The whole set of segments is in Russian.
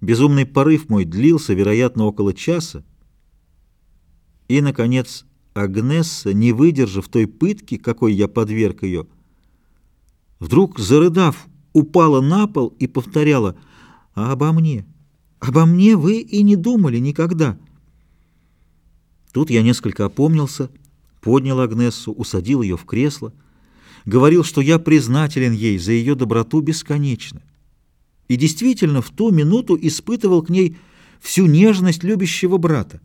Безумный порыв мой длился, вероятно, около часа. И, наконец, Агнесса, не выдержав той пытки, какой я подверг ее, вдруг, зарыдав, упала на пол и повторяла «А обо мне? Обо мне вы и не думали никогда». Тут я несколько опомнился, поднял Агнессу, усадил ее в кресло, говорил, что я признателен ей за ее доброту бесконечно. И действительно в ту минуту испытывал к ней всю нежность любящего брата.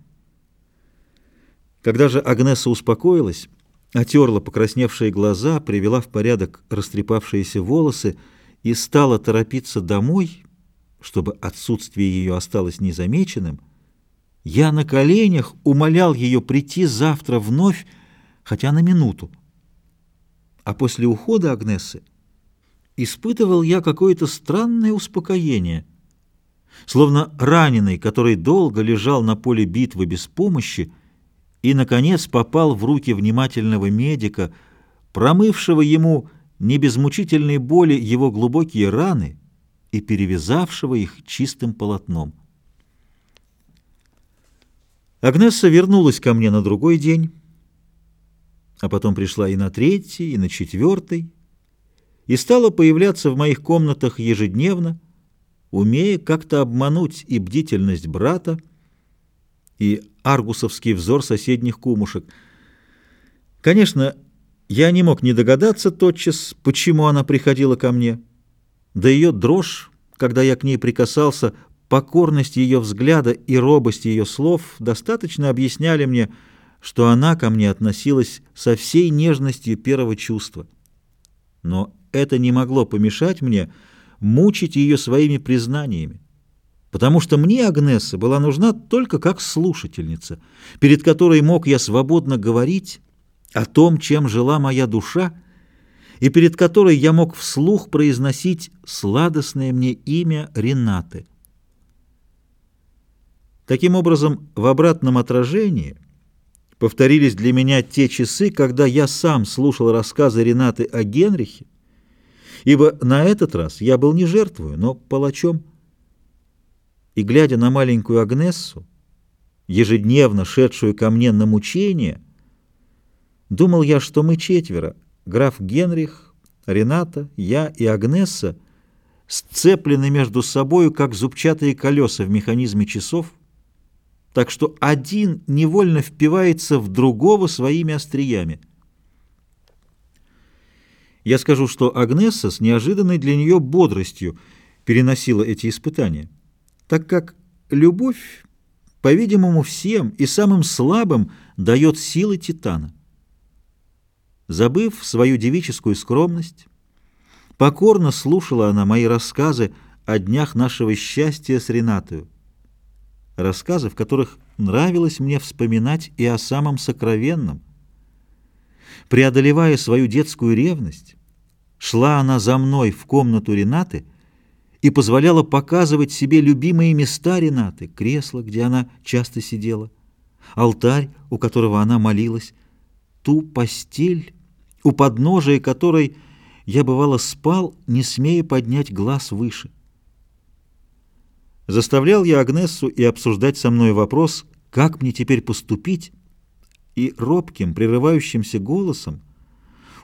Когда же Агнеса успокоилась, отерла покрасневшие глаза, привела в порядок растрепавшиеся волосы и стала торопиться домой, чтобы отсутствие ее осталось незамеченным, я на коленях умолял ее прийти завтра вновь, хотя на минуту. А после ухода Агнесы испытывал я какое-то странное успокоение, словно раненый, который долго лежал на поле битвы без помощи, и, наконец, попал в руки внимательного медика, промывшего ему не без мучительной боли его глубокие раны и перевязавшего их чистым полотном. Агнесса вернулась ко мне на другой день, а потом пришла и на третий, и на четвертый, и стала появляться в моих комнатах ежедневно, умея как-то обмануть и бдительность брата, и аргусовский взор соседних кумушек. Конечно, я не мог не догадаться тотчас, почему она приходила ко мне. Да ее дрожь, когда я к ней прикасался, покорность ее взгляда и робость ее слов достаточно объясняли мне, что она ко мне относилась со всей нежностью первого чувства. Но это не могло помешать мне мучить ее своими признаниями потому что мне Агнесса была нужна только как слушательница, перед которой мог я свободно говорить о том, чем жила моя душа, и перед которой я мог вслух произносить сладостное мне имя Ренаты. Таким образом, в обратном отражении повторились для меня те часы, когда я сам слушал рассказы Ренаты о Генрихе, ибо на этот раз я был не жертвою, но палачом и, глядя на маленькую Агнессу, ежедневно шедшую ко мне на мучение, думал я, что мы четверо, граф Генрих, Рената, я и Агнесса, сцеплены между собою, как зубчатые колеса в механизме часов, так что один невольно впивается в другого своими остриями. Я скажу, что Агнесса с неожиданной для нее бодростью переносила эти испытания так как любовь, по-видимому, всем и самым слабым дает силы титана. Забыв свою девическую скромность, покорно слушала она мои рассказы о днях нашего счастья с Ренатою, рассказы, в которых нравилось мне вспоминать и о самом сокровенном. Преодолевая свою детскую ревность, шла она за мной в комнату Ренаты — и позволяла показывать себе любимые места Ренаты, кресло, где она часто сидела, алтарь, у которого она молилась, ту постель, у подножия которой я, бывало, спал, не смея поднять глаз выше. Заставлял я Агнессу и обсуждать со мной вопрос, как мне теперь поступить, и робким, прерывающимся голосом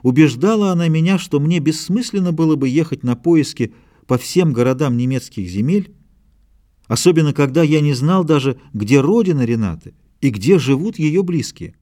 убеждала она меня, что мне бессмысленно было бы ехать на поиски по всем городам немецких земель, особенно когда я не знал даже, где родина Ренаты и где живут ее близкие.